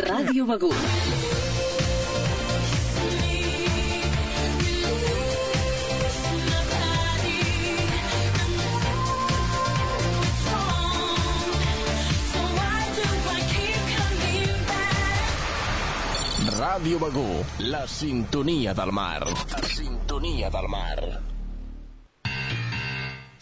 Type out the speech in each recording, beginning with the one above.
Ràdio Begú. Ràdio Begú, la sintonia del mar. La sintonia del mar.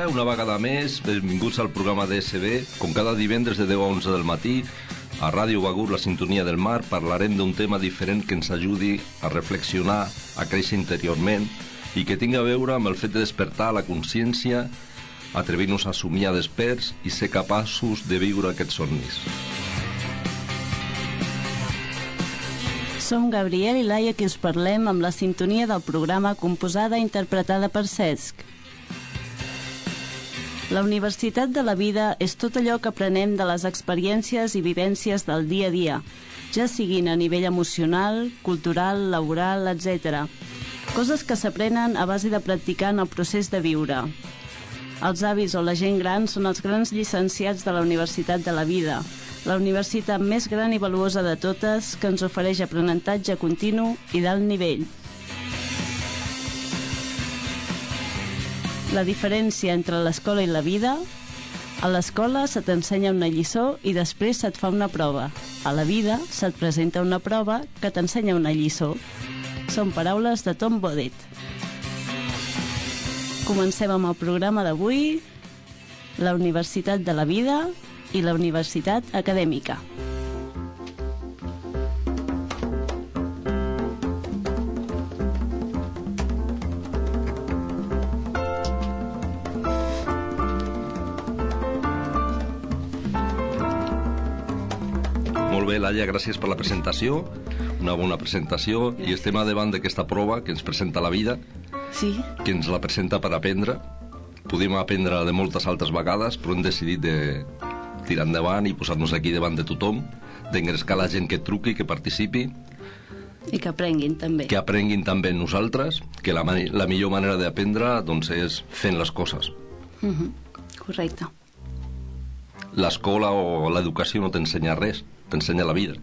Dia, una vegada més, benvinguts al programa DSB. Com cada divendres de 10 a 11 del matí, a Ràdio Begur, la sintonia del mar, parlarem d'un tema diferent que ens ajudi a reflexionar, a créixer interiorment i que tingui a veure amb el fet de despertar la consciència, atrevir-nos a somiar desperts i ser capaços de viure aquests somnis. Som Gabriel i Laia que us parlem amb la sintonia del programa composada i interpretada per Cesc. La universitat de la vida és tot allò que aprenem de les experiències i vivències del dia a dia, ja siguin a nivell emocional, cultural, laboral, etc. Coses que s'aprenen a base de practicar en el procés de viure. Els avis o la gent gran són els grans llicenciats de la universitat de la vida, la universitat més gran i valuosa de totes que ens ofereix aprenentatge continu i d'alt nivell. La diferència entre l'escola i la vida a l'escola se t'ensenya una lliçó i després se't fa una prova. A la vida se't presenta una prova que t'ensenya una lliçó. Són paraules de Tom Bodett. Comencem amb el programa d'avui, la Universitat de la Vida i la Universitat Acadèmica. Molt Laia, gràcies per la presentació, una bona presentació, i estem a davant d'aquesta prova que ens presenta la vida, Sí, que ens la presenta per aprendre. Podíem aprendre de moltes altres vegades, però hem decidit de tirar endavant i posar-nos aquí davant de tothom, d'engrescar la gent que truqui, que participi, i que aprenguin també. que aprenguin també nosaltres, que la, la millor manera d'aprendre doncs, és fent les coses. Mhm, Correcte. L'escola o l'educació no t'ensenya res, t'ensenya la vida.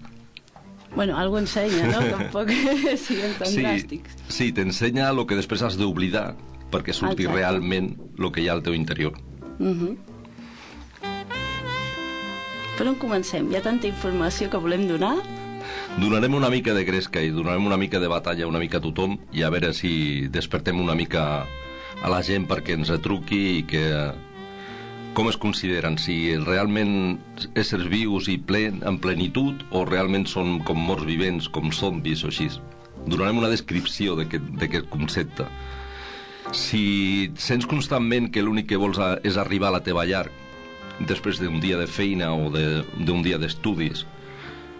Bueno, algo ensenya, no? Tampoc siguem tan dràstics. sí t'ensenya el que després has d'oblidar perquè surti Exacte. realment el que hi ha al teu interior. Mhm. Per on comencem? Hi ha tanta informació que volem donar? Donarem una mica de gresca i donarem una mica de batalla una mica a tothom i a veure si despertem una mica a la gent perquè ens retruqui i que com es consideren, si realment éssers vius i plen, en plenitud o realment són com morts vivents, com zombis o així. Donarem una descripció d'aquest concepte. Si sents constantment que l'únic que vols a- és arribar a la teva llar després d'un dia de feina o de- d'un dia d'estudis,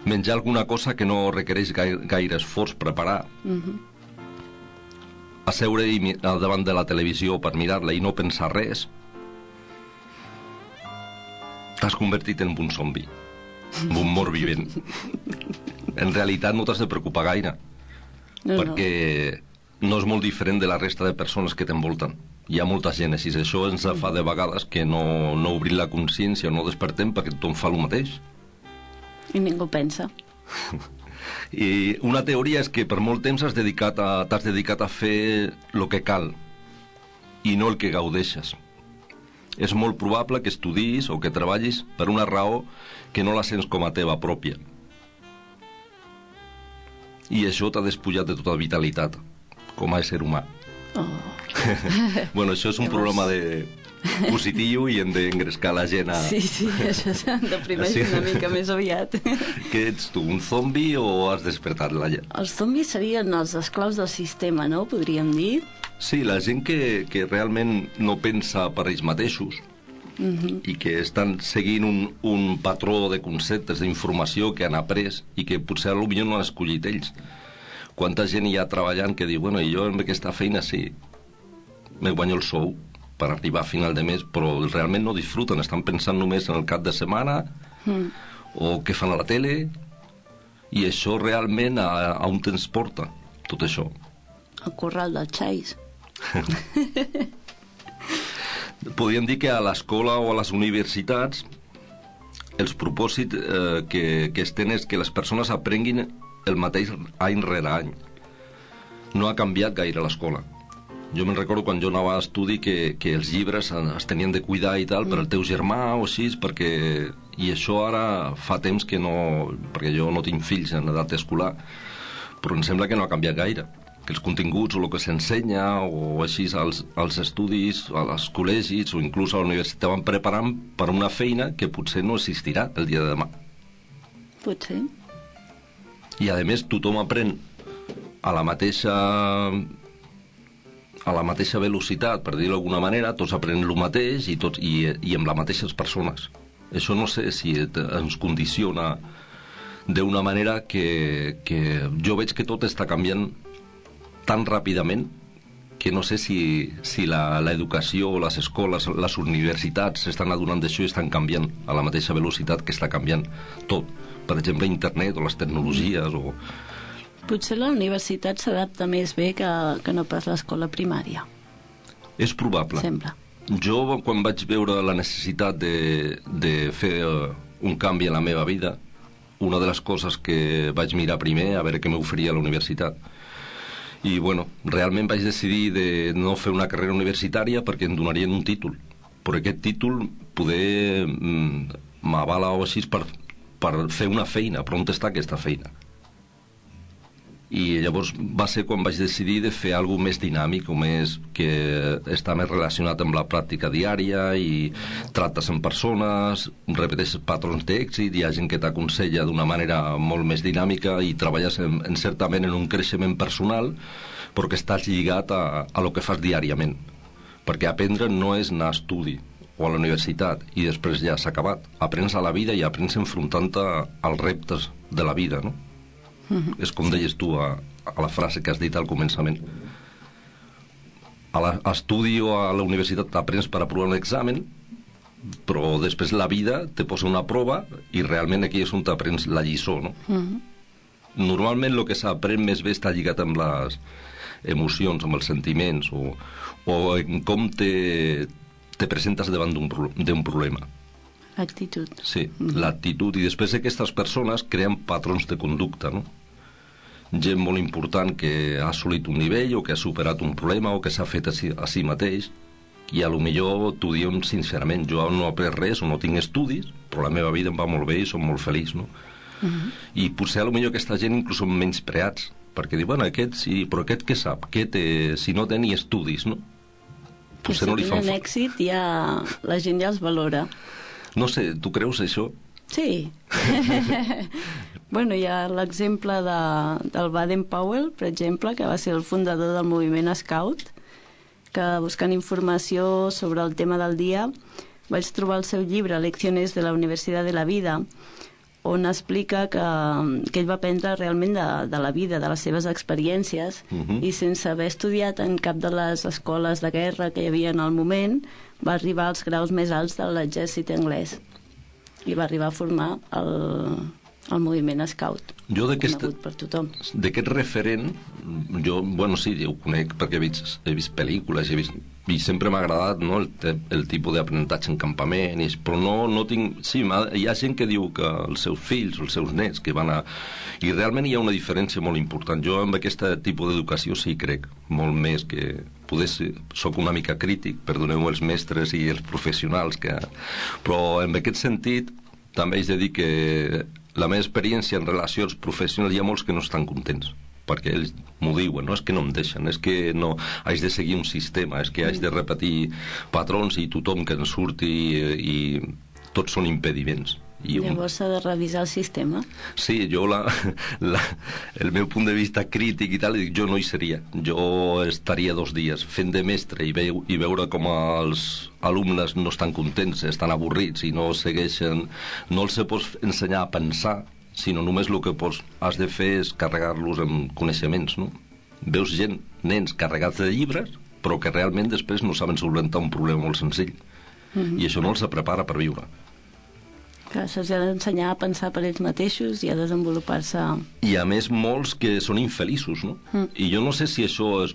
menjar alguna cosa que no requereix gaire, gaire esforç preparar, Mhm. asseure i mi- al davant de la televisió per mirar-la i no pensar res, t'has convertit en un zombi, en un mort vivent. En realitat no t'has de preocupar gaire, No, perquè no és molt diferent de la resta de persones que t'envolten. Hi ha molta així, això ens fa de vegades que no, no obrim la consciència, no despertem perquè tothom fa el mateix. no. I ningú pensa. I una teoria és que per molt temps has dedicat a, t'has dedicat a fer el que cal i no el que gaudeixes. És molt probable que estudis o que treballis per una raó que no la sents com a teva pròpia. I això t'ha despullat de tota vitalitat, com a ésser humà. Oh. Bueno, això és un problema de, positiu i hem d'engrescar la gent a... Sí, sí, això deprimeix Sí. una mica més aviat. Què ets tu, un zombi o has despertat la gent? Els zombis serien els esclaus del sistema, no? Podríem dir. Sí, la gent que, que realment no pensa per ells mateixos i que estan seguint un, un patró de conceptes, d'informació que han après i que potser potser no han escollit ells. Quanta gent hi ha treballant que diu, bueno, jo amb aquesta feina sí, me guanyo el sou per arribar a final de mes, però realment no disfruten, estan pensant només en el cap de setmana Mm. o què fan a la tele i això realment a, a on te'ns porta, tot això. El corral dels xais. Podríem dir que a l'escola o a les universitats els propòsits eh, que, que es tenen és que les persones aprenguin el mateix any rere any. No ha canviat gaire l'escola. Jo me'n recordo quan jo anava a estudi que, que els llibres es tenien de cuidar i tal per al teu germà o així, perquè... I això ara fa temps que no... perquè jo no tinc fills en edat escolar, però em sembla que no ha canviat gaire que els continguts o el que s'ensenya o així als, als estudis, als col·legis o inclús a la universitat van preparant per una feina que potser no existirà el dia de demà. Potser. I a més tothom aprèn a la mateixa a la mateixa velocitat, per dir-ho d'alguna manera, tots aprenen el mateix i, tots, i, i amb les mateixes persones. Això no sé si et- ens condiciona d'una manera que, que jo veig que tot està canviant tan ràpidament que no sé si, si la- l'educació, les escoles, les universitats s'estan adonant d'això i estan canviant a la mateixa velocitat que està canviant tot. Per exemple, internet o les tecnologies o... Potser la universitat s'adapta més bé que, que no pas l'escola primària, És probable. sembla. Jo, quan vaig veure la necessitat de, de fer eh, un canvi en la meva vida, una de les coses que vaig mirar primer a veure què m'oferia la universitat. I, bueno, realment vaig decidir de no fer una carrera universitària perquè em donarien un títol. Però aquest títol poder mm, m'avala o així per, per fer una feina, però on està aquesta feina? I llavors va ser quan vaig decidir de fer alguna més dinàmic o més que està més relacionat amb la pràctica diària i tractes amb persones, repeteixes patrons d'èxit, hi ha gent que t'aconsella d'una manera molt més dinàmica i treballes en, en certament en un creixement personal però que estàs lligat a, a lo que fas diàriament perquè aprendre no és anar a estudi o a la universitat i després ja s'ha acabat aprens a la vida i aprens enfrontant-te als reptes de la vida no? És com deies tu a, a la frase que has dit al començament a l'estudi o a la universitat t'aprens per aprovar un examen però després la vida te posa una prova i realment aquí és on t'aprens la lliçó no? normalment el que s'aprèn més bé està lligat amb les emocions, amb els sentiments o, o en com te, te presentes davant d'un pro- d'un problema Actitud. Sí, l'actitud. I després aquestes persones creen patrons de conducta, no? Gent molt important que ha assolit un nivell o que ha superat un problema o que s'ha fet a si, a si mateix i a lo millor t'ho diem sincerament, jo no he après res o no tinc estudis, però la meva vida em va molt bé i som molt feliç, no? I potser a lo millor aquesta gent inclús són menys preats, perquè diu, bueno, aquest sí, però aquest què sap? Què té, si no té ni estudis, no? Que si no li fan... fa- èxit ja la gent ja els valora. No sé, tu creus això? Sí. bueno, hi ha l'exemple de, del Baden Powell, per exemple, que va ser el fundador del moviment Scout, que buscant informació sobre el tema del dia vaig trobar el seu llibre Lecciones de la Universitat de la Vida, on explica que, que ell va aprendre realment de, de la vida, de les seves experiències, Mhm. i sense haver estudiat en cap de les escoles de guerra que hi havia en el moment, va arribar als graus més alts de l'exèrcit anglès i va arribar a formar el, el moviment Scout, Jo d'aquest referent, jo, bueno, sí, ho conec perquè he vist, he vist pel·lícules, he vist, i sempre m'ha agradat no, el, te, el tipus d'aprenentatge en campament, però no, no tinc... Sí, hi ha gent que diu que els seus fills, els seus nets, que van a... I realment hi ha una diferència molt important. Jo amb aquest tipus d'educació sí crec, molt més que... Poder ser, soc una mica crític, perdoneu els mestres i els professionals, que... però en aquest sentit també haig de dir que la meva experiència en relacions professionals hi ha molts que no estan contents perquè ells m'ho diuen, no és que no em deixen, és que no, haig de seguir un sistema, és que haig de repetir patrons i tothom que en surti i, i tots són impediments. I un- Llavors s'ha de revisar el sistema. Sí, jo la, la, el meu punt de vista crític i tal, jo no hi seria. Jo estaria dos dies fent de mestre i, veu, i veure com els alumnes no estan contents, estan avorrits i no segueixen... No els pots ensenyar a pensar, sinó només el que pots, has de fer és carregar-los amb coneixements, no? Veus gent, nens carregats de llibres, però que realment després no saben solventar un problema molt senzill. I això no els prepara per viure. Que se'ls ha d'ensenyar a pensar per ells mateixos i a desenvolupar-se... I a més molts que són infeliços, no? Mm. I jo no sé si això és...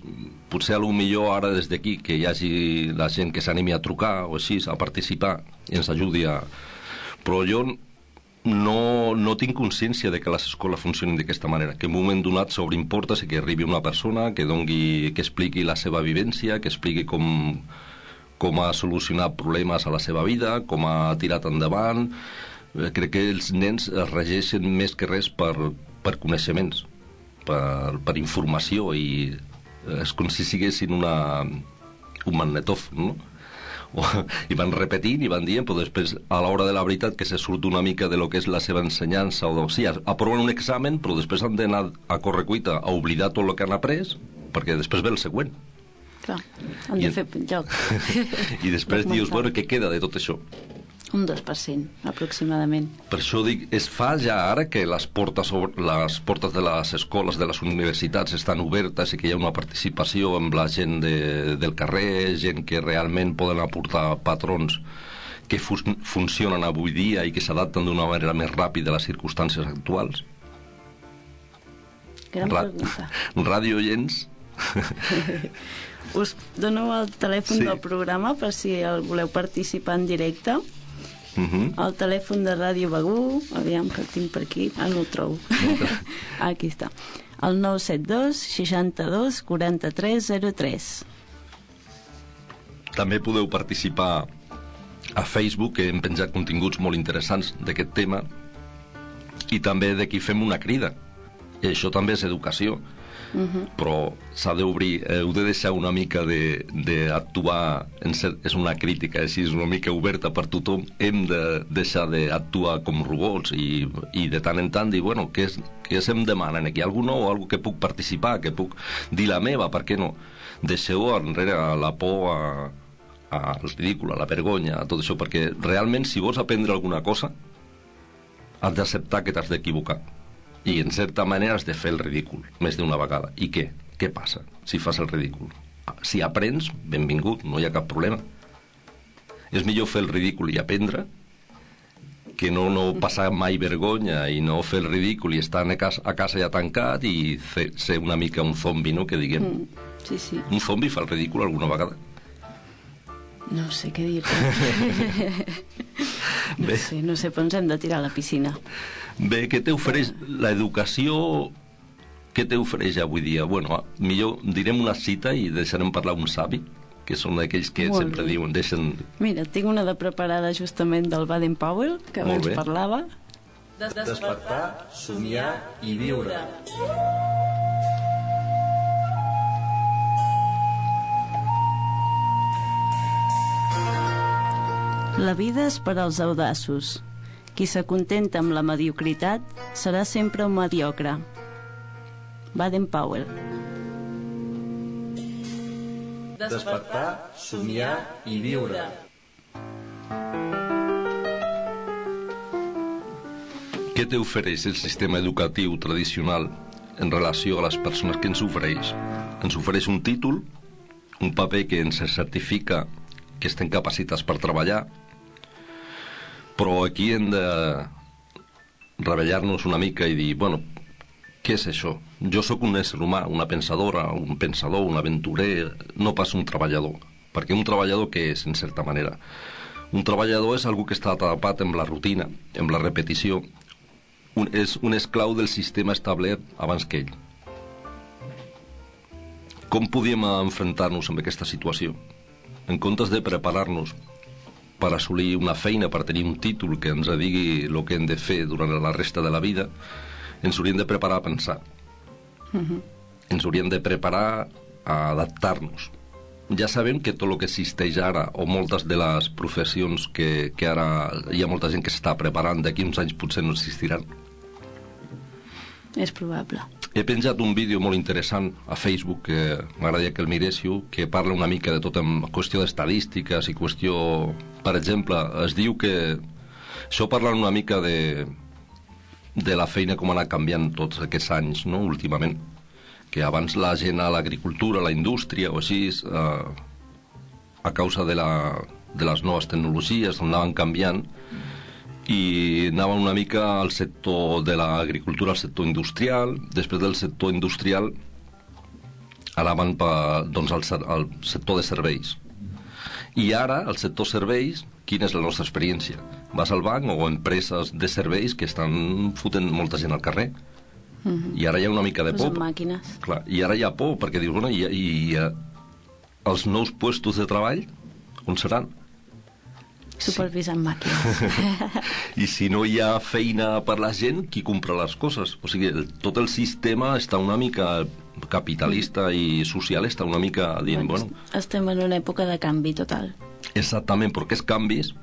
Potser a lo millor ara des d'aquí que hi hagi la gent que s'animi a trucar o així, a participar i ens ajudi a... Però jo no, no tinc consciència de que les escoles funcionin d'aquesta manera, que en un moment donat sobreimporta si que arribi una persona que dongui, que expliqui la seva vivència, que expliqui com, com ha solucionat problemes a la seva vida, com ha tirat endavant. Eh, Crec que els nens es regeixen més que res per, per coneixements, per, per informació i eh, és com si siguessin una, un magnetòfon, no? O, i van repetint i van dient, però després a l'hora de la veritat que se surt una mica de lo que és la seva ensenyança o sí, aproven un examen però després han d'anar a correcuita a oblidar tot el que han après perquè després ve el següent Clar, han I de fer joc. i després dius, bueno, què queda de tot això? Un 2%, aproximadament. Per això dic, es fa ja ara que les portes, les portes de les escoles, de les universitats estan obertes i que hi ha una participació amb la gent de, del carrer, gent que realment poden aportar patrons que fun funcionen avui dia i que s'adapten d'una manera més ràpida a les circumstàncies actuals. Gran Ra- pregunta. Ràdio Gens, Us dono el telèfon Sí. del programa per si el voleu participar en directe. uh -huh. El telèfon de Ràdio Begú, aviam que el tinc per aquí, ah, no el trobo. aquí està. El 972 62 43 03. També podeu participar a Facebook, que hem penjat continguts molt interessants d'aquest tema, i també d'aquí fem una crida. I això també és educació. Uh -huh. però s'ha d'obrir, eh, heu de deixar una mica d'actuar, és una crítica així, és una mica oberta per tothom, hem de deixar d'actuar com robots i, i de tant en tant dir, bueno, què, és, què és em demanen aquí? Algú nou, algú que puc participar, que puc dir la meva, per què no? Deixeu enrere la por a, al ridícul, a la vergonya, a tot això, perquè realment si vols aprendre alguna cosa has d'acceptar que t'has d'equivocar i en certa manera has de fer el ridícul més d'una vegada. I què? Què passa si fas el ridícul? Si aprens, benvingut, no hi ha cap problema. És millor fer el ridícul i aprendre que no, no passar mai vergonya i no fer el ridícul i estar a casa, a casa ja tancat i fer, ser una mica un zombi, no?, que diguem. Mm. Sí, sí. Un zombi fa el ridícul alguna vegada? No sé què dir. no Bé. sé, no sé, però ens hem de tirar a la piscina. Bé, què t'ofereix l'educació? Què t'ofereix avui dia? Bueno, millor direm una cita i deixarem parlar un savi, que són aquells que Molt sempre bé. diuen, deixen... Mira, tinc una de preparada justament del Baden Powell, que Molt abans bé. parlava. Despertar, somiar i viure. La vida és per als audaços. Qui s'acontenta amb la mediocritat serà sempre un mediocre. Baden Powell. Despertar, somiar i viure. Què t'ofereix el sistema educatiu tradicional en relació a les persones que ens ofereix? Ens ofereix un títol, un paper que ens certifica que estem capacitats per treballar, però aquí hem de revellar-nos una mica i dir, bueno, què és això? Jo sóc un ésser humà, una pensadora, un pensador, un aventurer, no pas un treballador. Perquè un treballador què és, en certa manera? Un treballador és algú que està atrapat amb la rutina, amb la repetició, un, és un esclau del sistema establert abans que ell. Com podíem enfrontar-nos amb aquesta situació? En comptes de preparar-nos per assolir una feina, per tenir un títol que ens digui el que hem de fer durant la resta de la vida, ens hauríem de preparar a pensar. Ens hauríem de preparar a adaptar-nos. Ja sabem que tot el que existeix ara, o moltes de les professions que, que ara hi ha molta gent que s'està preparant, d'aquí uns anys potser no existiran. És probable. He penjat un vídeo molt interessant a Facebook que m'agradaria que el miréssiu, que parla una mica de tot en qüestió d'estadístiques i qüestió... Per exemple, es diu que... Això parla una mica de, de la feina com ha anat canviant tots aquests anys, no?, últimament. Que abans la gent a l'agricultura, a la indústria o així, eh, a causa de, la, de les noves tecnologies, anaven canviant, i anava una mica al sector de l'agricultura, al sector industrial, després del sector industrial anaven pa, doncs, al, al sector de serveis. I ara, al sector serveis, quina és la nostra experiència? Vas al banc o a empreses de serveis que estan fotent molta gent al carrer. Mm -hmm. I ara hi ha una mica de por. màquines. Clar, I ara hi ha por, perquè dius, bueno, i, i, i els nous puestos de treball, on seran? Supervisant màquines. I si no hi ha feina per la gent, qui compra les coses? O sigui, el, tot el sistema està una mica capitalista i social està una mica dient, bueno, Estem en una època de canvi total. exactament, perquè aquests canvis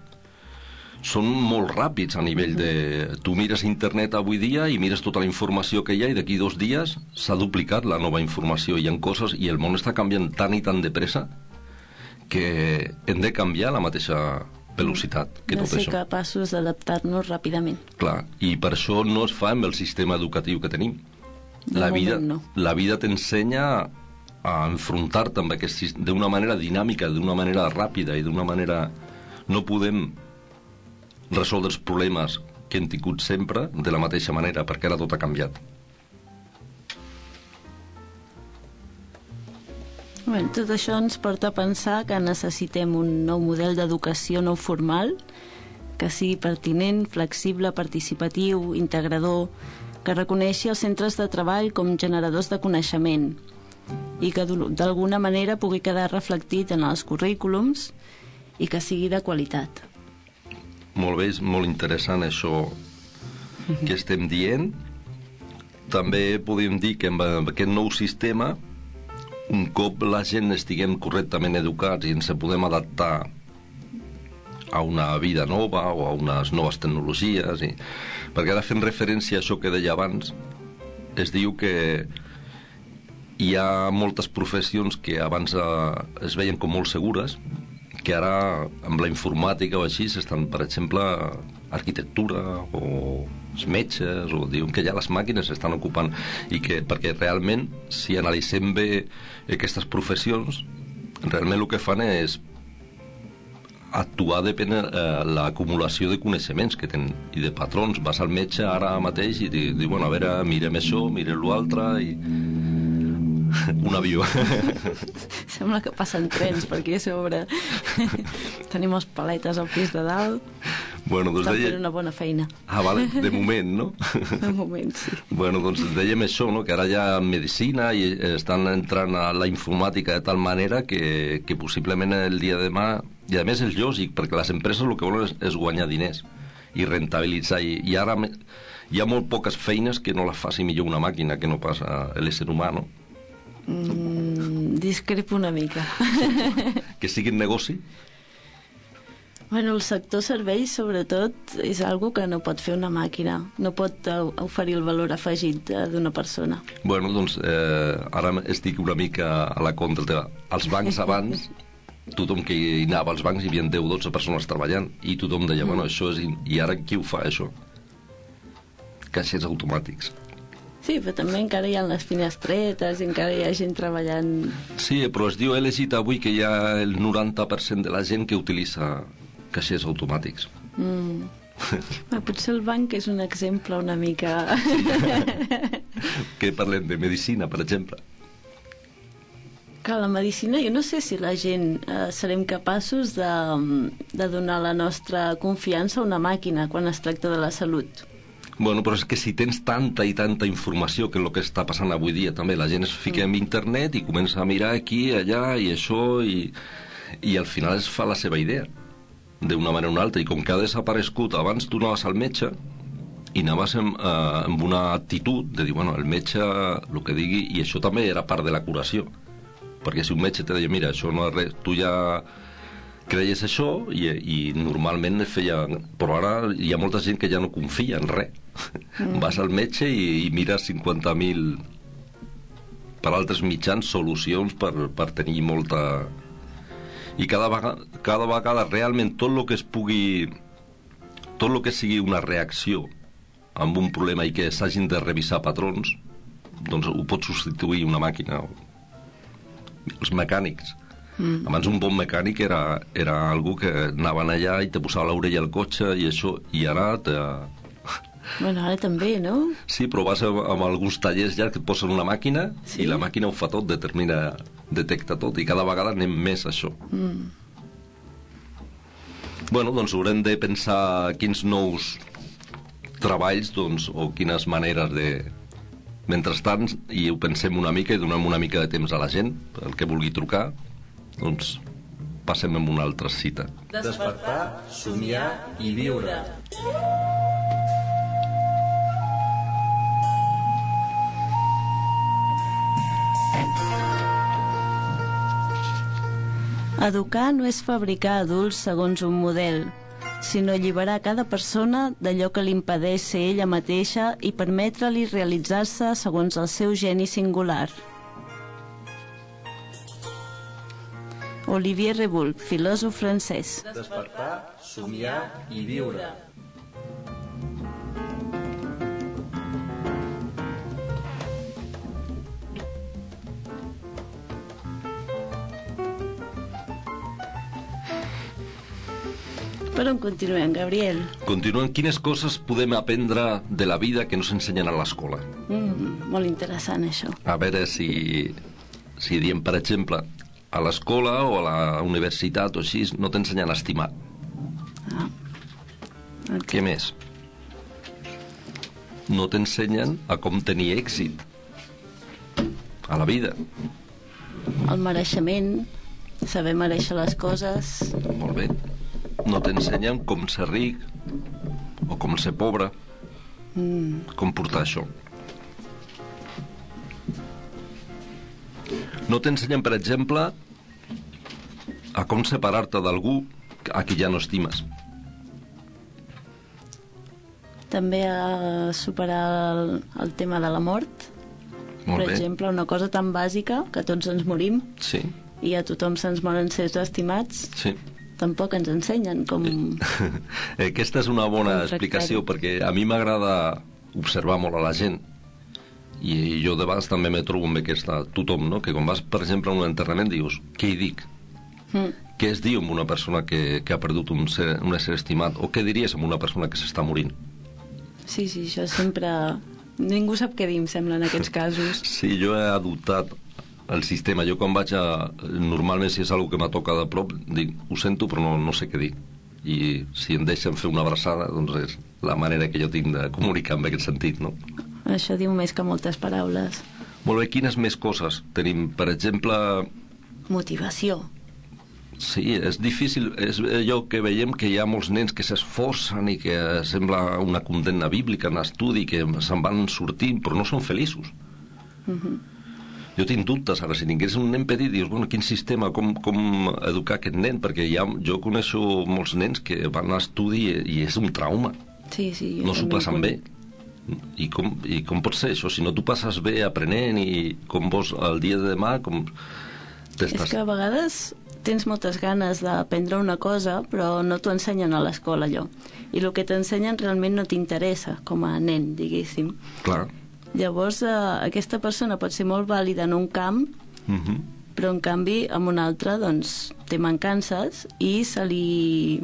són molt ràpids a nivell de... Tu mires internet avui dia i mires tota la informació que hi ha i d'aquí dos dies s'ha duplicat la nova informació. Hi ha coses i el món està canviant tan i tan de pressa que hem de canviar a la mateixa velocitat que de tot ser això. capaços d'adaptar-nos ràpidament. Clar, i per això no es fa amb el sistema educatiu que tenim. La vida, no. la vida t'ensenya a enfrontar-te amb aquest d'una manera dinàmica, d'una manera ràpida i d'una manera... No podem resoldre els problemes que hem tingut sempre de la mateixa manera, perquè ara tot ha canviat. Bé, tot això ens porta a pensar que necessitem un nou model d'educació no formal que sigui pertinent, flexible, participatiu, integrador, que reconeixi els centres de treball com generadors de coneixement i que d'alguna manera pugui quedar reflectit en els currículums i que sigui de qualitat. Molt bé, és molt interessant això que estem dient. També podem dir que amb aquest nou sistema, un cop la gent estiguem correctament educats i ens podem adaptar a una vida nova o a unes noves tecnologies i... perquè ara fent referència a això que deia abans es diu que hi ha moltes professions que abans eh, es veien com molt segures que ara amb la informàtica o així estan, per exemple, arquitectura o els metges o diuen que ja les màquines s'estan ocupant i que perquè realment si analitzem bé aquestes professions realment el que fan és actuar depèn eh, l'acumulació de coneixements que tenen i de patrons. Vas al metge ara mateix i diu, di, bueno, a veure, mirem això, mirem l'altre i... un avió. Sembla que passen trens per aquí a sobre. Tenim els paletes al pis de dalt. bueno, doncs Estan fent deia... una bona feina. Ah, vale, de moment, no? De moment, sí. Bueno, doncs dèiem això, no? que ara hi ha medicina i estan entrant a la informàtica de tal manera que, que possiblement el dia de demà... I a més és lògic, perquè les empreses el que volen és, és guanyar diners i rentabilitzar. I, I ara hi ha molt poques feines que no les faci millor una màquina que no pas eh, l'ésser humà, no? Mm, discrepo una mica. Que sigui negoci, Bueno, el sector serveis, sobretot, és algo que no pot fer una màquina. No pot eh, oferir el valor afegit eh, d'una persona. Bueno, doncs eh, ara estic una mica a la contra. Els bancs abans, tothom que hi anava als bancs hi havia 10-12 persones treballant i tothom deia, bueno, això és... I ara qui ho fa, això? Caixers automàtics. Sí, però també encara hi ha les finestretes, encara hi ha gent treballant... Sí, però es diu, he llegit avui que hi ha el 90% de la gent que utilitza caixers automàtics. Mm. Ah, potser el banc és un exemple una mica... que parlem de medicina, per exemple. que la medicina, jo no sé si la gent eh, serem capaços de, de donar la nostra confiança a una màquina quan es tracta de la salut. Bueno, però és que si tens tanta i tanta informació, que és el que està passant avui dia també, la gent es fica en internet i comença a mirar aquí, allà i això, i, i al final es fa la seva idea d'una manera o una altra, i com que ha desaparegut, abans tu anaves al metge i anaves amb, eh, amb una actitud de dir, bueno, el metge el que digui, i això també era part de la curació. Perquè si un metge te deia, mira, això no és res, tu ja creies això i, i normalment es feia... Però ara hi ha molta gent que ja no confia en res. Mm. Vas al metge i, i mires 50.000 per altres mitjans solucions per, per tenir molta... I cada vegada, cada vegada realment tot el que es pugui... Tot el que sigui una reacció amb un problema i que s'hagin de revisar patrons, doncs ho pot substituir una màquina els mecànics. Mm. Abans un bon mecànic era, era algú que anaven allà i te posava l'orella al cotxe i això, i ara te... Bueno, ara també, no? Sí, però vas amb, amb alguns tallers ja que et posen una màquina sí? i la màquina ho fa tot, determina, detecta tot, i cada vegada anem més a això. Mm. Bueno, doncs haurem de pensar quins nous treballs doncs, o quines maneres de, Mentrestant, i ho pensem una mica i donem una mica de temps a la gent, el que vulgui trucar, doncs passem amb una altra cita. Despertar, somiar i viure. Educar no és fabricar adults segons un model, sinó alliberar cada persona d'allò que li impedeix ser ella mateixa i permetre-li realitzar-se segons el seu geni singular. Olivier Rebull, filòsof francès. Despertar, somiar i viure. Per on continuem, Gabriel? Continuem. Quines coses podem aprendre de la vida que no s'ensenyen a l'escola? Mm, molt interessant, això. A veure si, si diem, per exemple, a l'escola o a la universitat o així, no t'ensenyen a estimar. Ah. Okay. Què més? No t'ensenyen a com tenir èxit a la vida. El mereixement, saber mereixer les coses... Molt bé no t'ensenyen com ser ric o com ser pobre mm. com portar això no t'ensenyen per exemple a com separar-te d'algú a qui ja no estimes també a superar el, el tema de la mort Molt per bé. exemple, una cosa tan bàsica que tots ens morim sí. i a tothom se'ns moren sers estimats sí tampoc ens ensenyen com... Aquesta és una bona explicació perquè a mi m'agrada observar molt a la gent i jo de vegades també me trobo amb aquesta tothom, no? que quan vas, per exemple, a un enterrament dius, què hi dic? Mm. Què es diu amb una persona que, que ha perdut un, ser, un ésser estimat? O què diries amb una persona que s'està morint? Sí, sí, això sempre... Ningú sap què dir, em sembla, en aquests casos. Sí, jo he adoptat el sistema. Jo quan vaig a... Normalment si és algo que m'ha tocat de prop, dic, ho sento però no, no sé què dir. I si em deixen fer una abraçada, doncs és la manera que jo tinc de comunicar en aquest sentit, no? Això diu més que moltes paraules. Molt bé, quines més coses tenim? Per exemple... Motivació. Sí, és difícil, és allò que veiem que hi ha molts nens que s'esforcen i que sembla una condemna bíblica en estudi, que se'n van sortint, però no són feliços. Uh -huh jo tinc dubtes, ara, si tingués un nen petit, dius, bueno, quin sistema, com, com educar aquest nen? Perquè ja, jo coneixo molts nens que van a estudi i, i és un trauma. Sí, sí. No s'ho passen bé. I com, I com pot ser això? Si no t'ho passes bé aprenent i com vols el dia de demà, com... És que a vegades tens moltes ganes d'aprendre una cosa, però no t'ho ensenyen a l'escola, allò. I el que t'ensenyen realment no t'interessa, com a nen, diguéssim. Clar. Llavors, eh, aquesta persona pot ser molt vàlida en un camp, uh mhm. -huh. però en canvi en un altre doncs, té mancances i se li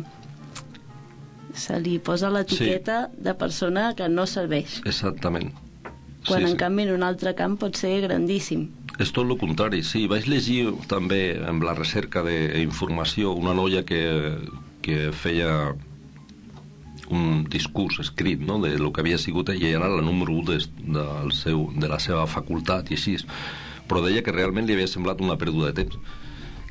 se li posa l'etiqueta sí. de persona que no serveix. Exactament. Quan sí, en sí. canvi en un altre camp pot ser grandíssim. És tot el contrari, sí. Vaig llegir també amb la recerca d'informació una noia que, que feia un discurs escrit no? de lo que havia sigut ella, era la número 1 de, del seu, de la seva facultat i així, però deia que realment li havia semblat una pèrdua de temps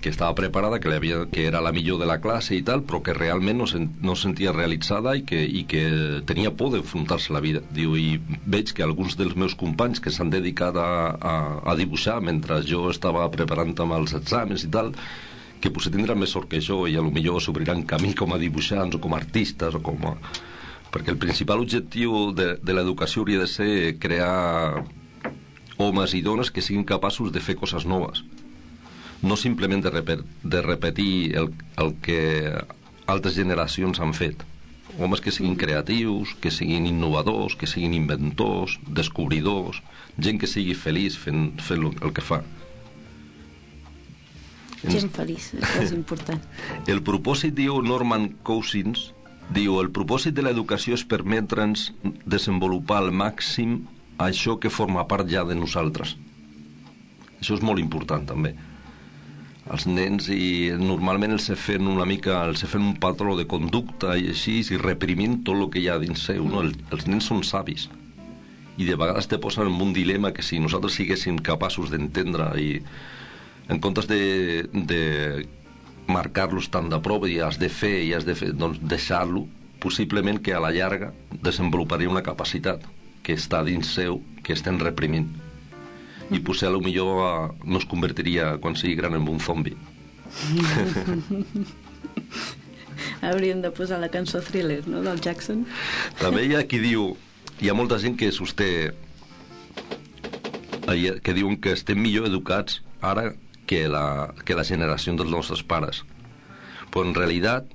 que estava preparada, que, havia, que era la millor de la classe i tal, però que realment no, sen, no sentia realitzada i que, i que tenia por d'enfrontar-se a la vida. Diu, I veig que alguns dels meus companys que s'han dedicat a, a, a dibuixar mentre jo estava preparant amb els exàmens i tal, que potser tindran més sort que jo i a lo millor s'obriran camí com a dibuixants o com a artistes o com a... Perquè el principal objectiu de, de l'educació hauria de ser crear homes i dones que siguin capaços de fer coses noves no simplement de, reper, de repetir el, el que altres generacions han fet. Homes que siguin creatius, que siguin innovadors, que siguin inventors, descobridors, gent que sigui feliç fent, fent el que fa. Gent feliç, això és important. El propòsit, diu Norman Cousins, diu, el propòsit de l'educació és permetre'ns desenvolupar al màxim això que forma part ja de nosaltres. Això és molt important, també els nens i normalment els fent una mica els fent un patró de conducta i així i reprimint tot el que hi ha dins seu no? El, els nens són savis i de vegades te posen en un dilema que si nosaltres siguéssim capaços d'entendre i en comptes de, de marcar-los tant de prova i has de fer i has de fer, doncs deixar-lo possiblement que a la llarga desenvoluparia una capacitat que està dins seu que estem reprimint. I potser a lo millor uh, no es convertiria quan sigui gran en un zombi. Hauríem de posar la cançó Thriller, no?, del Jackson? També hi ha qui diu hi ha molta gent que sosté que diuen que estem millor educats. Ara que la, que la generació dels nostres pares però en realitat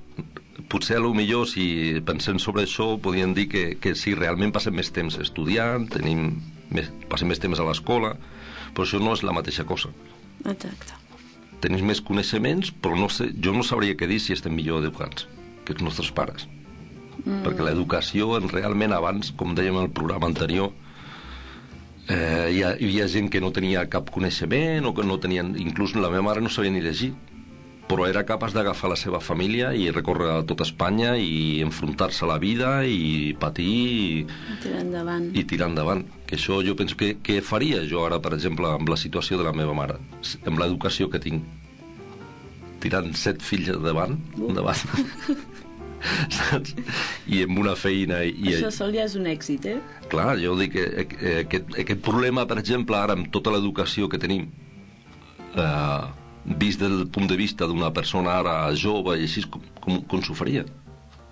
potser a lo millor si pensem sobre això podríem dir que, que si realment passem més temps estudiant tenim més, passem més temps a l'escola però això no és la mateixa cosa. Exacte. Tenim més coneixements, però no sé, jo no sabria què dir si estem millor educats que els nostres pares. Mm. Perquè l'educació, realment, abans, com dèiem en el programa anterior, eh, hi, ha, hi havia gent que no tenia cap coneixement o que no tenien... Inclús la meva mare no sabia ni llegir però era capaç d'agafar la seva família i recórrer a tota Espanya i enfrontar-se a la vida i patir i, I tirar endavant. i tirar endavant. Que això jo penso que, que faria jo ara per exemple amb la situació de la meva mare amb l'educació que tinc. Tirant set fills endavant uh. endavant saps? i amb una feina i, això sol ja és un èxit eh? clar, jo dic que eh, aquest, aquest problema per exemple ara amb tota l'educació que tenim eh, vist del punt de vista d'una persona ara jove i així, com, com, com s'ho faria?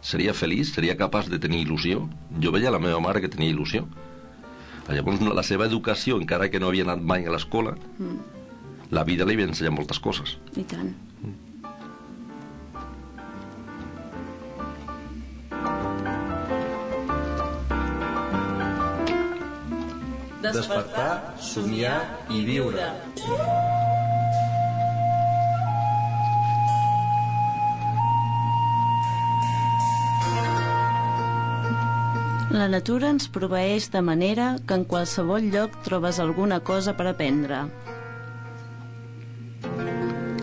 Seria feliç? Seria capaç de tenir il·lusió? Jo veia la meva mare que tenia il·lusió. Llavors, la seva educació, encara que no havia anat mai a l'escola, mm. la vida li havia ensenyat moltes coses. I tant. Despertar, somiar i viure. La natura ens proveeix de manera que en qualsevol lloc trobes alguna cosa per aprendre.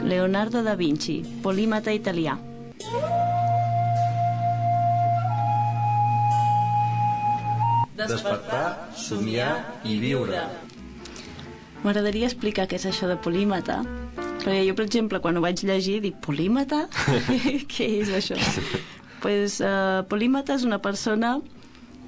Leonardo da Vinci, polímata italià. Despertar, somiar i viure. M'agradaria explicar què és això de polímata, perquè jo, per exemple, quan ho vaig llegir, dic, polímata? què és això? pues, uh, polímata és una persona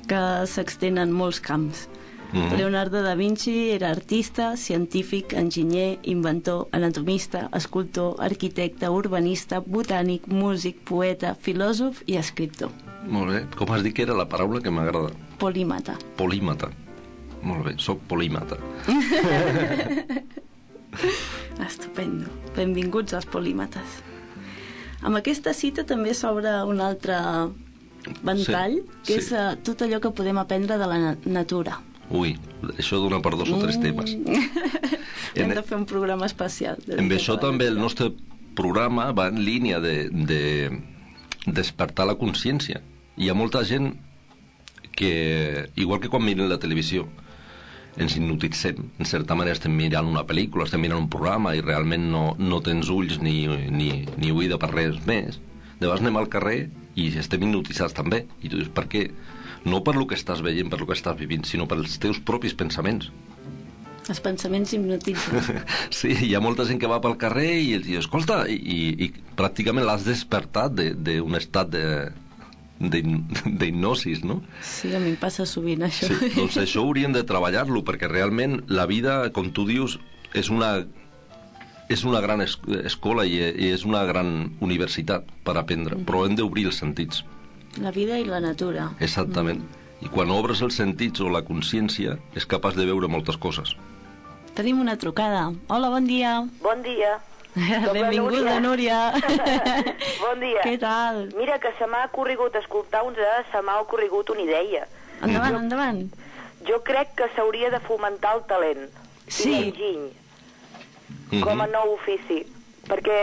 que s'extén en molts camps. Mm -hmm. Leonardo da Vinci era artista, científic, enginyer, inventor, anatomista, escultor, arquitecte, urbanista, botànic, músic, poeta, filòsof i escriptor. Molt bé. Com has dit que era la paraula que m'agrada? Polímata. Polímata. Molt bé, sóc polímata. Estupendo. Benvinguts als polímates. Amb aquesta cita també s'obre un altre ventall, sí, que sí. és uh, tot allò que podem aprendre de la na natura. Ui, això dona per dos o tres mm. temes. Hem de fer un programa especial. En això també el nostre programa va en línia de, de despertar la consciència. Hi ha molta gent que, igual que quan miren la televisió, ens hipnotitzem. En certa manera estem mirant una pel·lícula, estem mirant un programa i realment no, no tens ulls ni, ni, ni oïda per res més. De vegades anem al carrer i estem hipnotitzats també. I tu dius, per què? No per lo que estàs veient, per lo que estàs vivint, sinó pels teus propis pensaments. Els pensaments hipnotitzen. Sí, hi ha molta gent que va pel carrer i els diu, escolta, i, i pràcticament l'has despertat d'un de, estat de d'hipnosis, no? Sí, a mi em passa sovint això. Sí, doncs això hauríem de treballar-lo, perquè realment la vida, com tu dius, és una és una gran es escola i, i és una gran universitat per aprendre, mm -hmm. però hem d'obrir els sentits. La vida i la natura. Exactament. Mm -hmm. I quan obres els sentits o la consciència, és capaç de veure moltes coses. Tenim una trucada. Hola, bon dia. Bon dia. Benvinguda, Núria. bon dia. Què tal? Mira, que se m'ha corregut escoltar uns de se m'ha corregut una idea. Endavant, jo, endavant. Jo crec que s'hauria de fomentar el talent. Sí. I l'enginy -hmm. com a nou ofici, perquè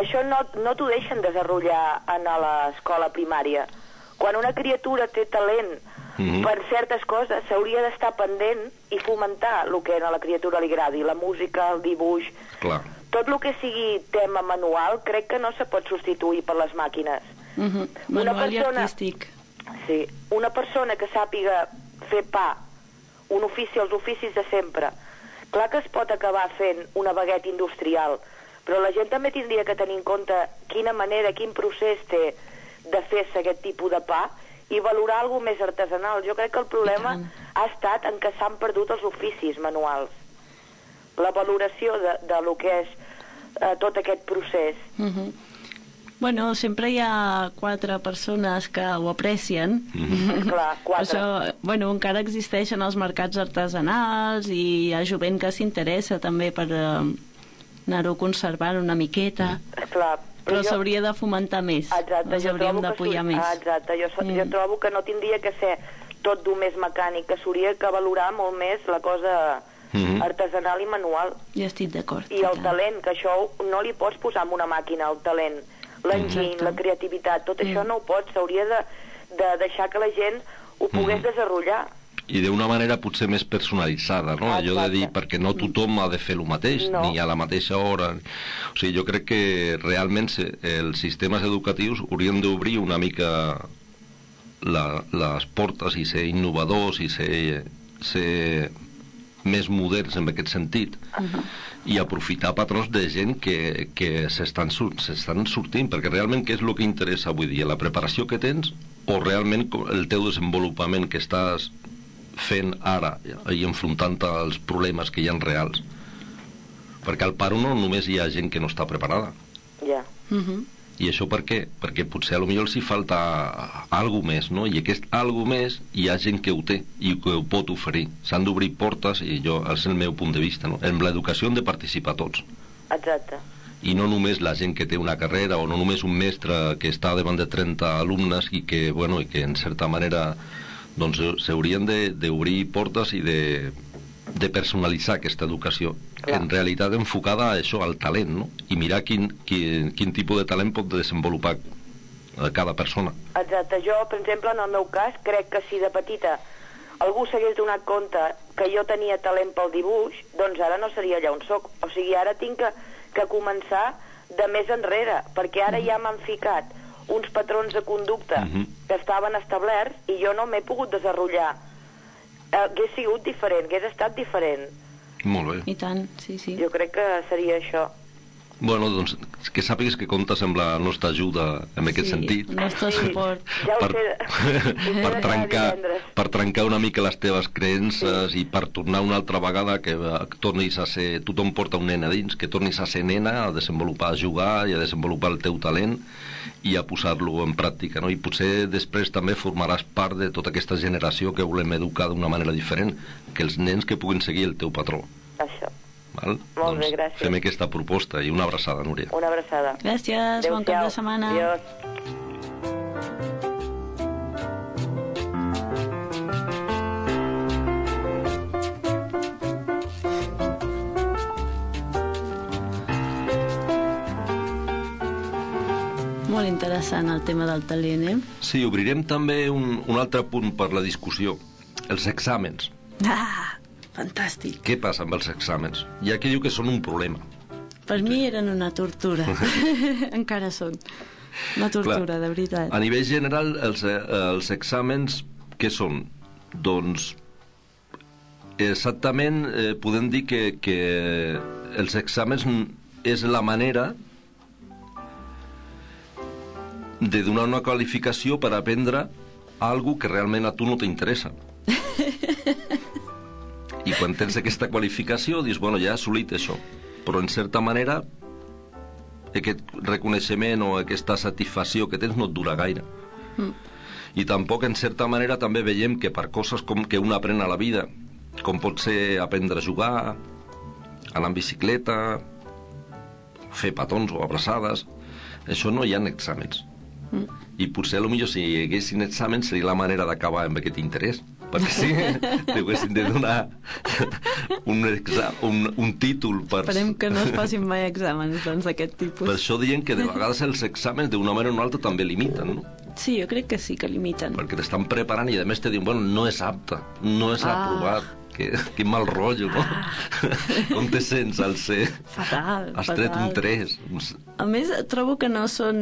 això no, no t'ho deixen desenrotllar en l'escola primària. Quan una criatura té talent mm -hmm. per certes coses, s'hauria d'estar pendent i fomentar el que a la criatura li agradi, la música, el dibuix... Clar. Tot el que sigui tema manual crec que no se pot substituir per les màquines. Mm -hmm. Manual una persona, i artístic. Sí, una persona que sàpiga fer pa, un ofici, els oficis de sempre, Clar que es pot acabar fent una bagueta industrial, però la gent també tindria que tenir en compte quina manera, quin procés té de fer-se aquest tipus de pa i valorar alguna més artesanal. Jo crec que el problema ha estat en que s'han perdut els oficis manuals. La valoració de, de lo que és eh, tot aquest procés. Uh -huh. Bueno, sempre hi ha quatre persones que ho aprecien. Mm -hmm. Clar, quatre. Això, bueno, encara existeixen els mercats artesanals i hi ha jovent que s'interessa també per uh, anar-ho conservant una miqueta. Clar, però, jo... s'hauria de fomentar més. Exacte, Els hauríem d'apoyar més. Exacte, jo, mm. jo trobo que no tindria que ser tot només mecànic, que s'hauria que valorar molt més la cosa mm -hmm. artesanal i manual. Ja estic d'acord. I el talent, que això no li pots posar en una màquina, el talent l'enginy, la creativitat, tot mm. això no ho pots, s'hauria de, de deixar que la gent ho pogués mm. desenvolupar i d'una manera potser més personalitzada, no? Allò de dir, perquè no tothom ha de fer el mateix, no. ni a la mateixa hora. O sigui, jo crec que realment els sistemes educatius haurien d'obrir una mica la, les portes i ser innovadors i ser, ser més moderns en aquest sentit uh -huh. i aprofitar patrons de gent que, que s'estan sortint perquè realment què és el que interessa avui dia la preparació que tens o realment el teu desenvolupament que estàs fent ara i enfrontant als problemes que hi han reals perquè al paro no només hi ha gent que no està preparada ja yeah. uh -huh. I això per què? Perquè potser a lo millor els hi falta algo més, no? I aquest algo més hi ha gent que ho té i que ho pot oferir. S'han d'obrir portes, i jo, és el meu punt de vista, no? En l'educació hem de participar tots. Exacte. I no només la gent que té una carrera o no només un mestre que està davant de 30 alumnes i que, bueno, i que en certa manera doncs s'haurien d'obrir portes i de de personalitzar aquesta educació, Clar. en realitat enfocada a això, al talent, no? I mirar quin, quin, quin tipus de talent pot desenvolupar a cada persona. Exacte. Jo, per exemple, en el meu cas, crec que si de petita algú s'hagués donat compte que jo tenia talent pel dibuix, doncs ara no seria allà on sóc. O sigui, ara tinc que, que començar de més enrere, perquè ara ja m'han ficat uns patrons de conducta uh -huh. que estaven establerts i jo no m'he pogut desenvolupar hagués sigut diferent, hagués estat diferent. Molt bé. I tant, sí, sí. Jo crec que seria això. Bueno, doncs que sàpigues que comptes amb la nostra ajuda en aquest sí, sentit. el nostre sí, suport. Ja per, per, trencar, per trencar una mica les teves creences sí. i per tornar una altra vegada que, que tornis a ser... Tothom porta un nen a dins, que tornis a ser nena, a desenvolupar, a jugar i a desenvolupar el teu talent i a posar-lo en pràctica, no? I potser després també formaràs part de tota aquesta generació que volem educar d'una manera diferent, que els nens que puguin seguir el teu patró. Això. Val? Molt doncs bé, gràcies. Fem aquesta proposta i una abraçada, Núria. Una abraçada. Gràcies, bon cap de setmana. Adiós. Molt interessant el tema del talent, eh? Sí, obrirem també un, un altre punt per la discussió, els exàmens. Ah, fantàstic. Què passa amb els exàmens? Hi ha qui diu que són un problema. Per mi eren una tortura. Encara són. Una tortura, Clar, de veritat. A nivell general, els, eh, els exàmens, què són? Doncs exactament eh, podem dir que, que els exàmens és la manera de donar una qualificació per aprendre algo que realment a tu no t'interessa. I quan tens aquesta qualificació dius, bueno, ja he assolit això. Però en certa manera aquest reconeixement o aquesta satisfacció que tens no et dura gaire. Mm. I tampoc, en certa manera, també veiem que per coses com que un aprèn a la vida, com pot ser aprendre a jugar, anar en bicicleta, fer petons o abraçades, això no hi ha exàmens. Mm. I potser, millor si hi haguessin exàmens, seria la manera d'acabar amb aquest interès. Perquè sí, t'haguessin de donar un, un, un títol per... Esperem que no es facin mai exàmens doncs, d'aquest tipus. Per això dient que de vegades els exàmens d'una manera o una altra també limiten, no? Sí, jo crec que sí que limiten. Perquè t'estan preparant i a més te diuen, bueno, no és apte, no és ah. aprovat. Que, quin mal rotllo, no? Ah. Com te sents al ser... Fatal, Has fatal. tret un 3. A més, trobo que no són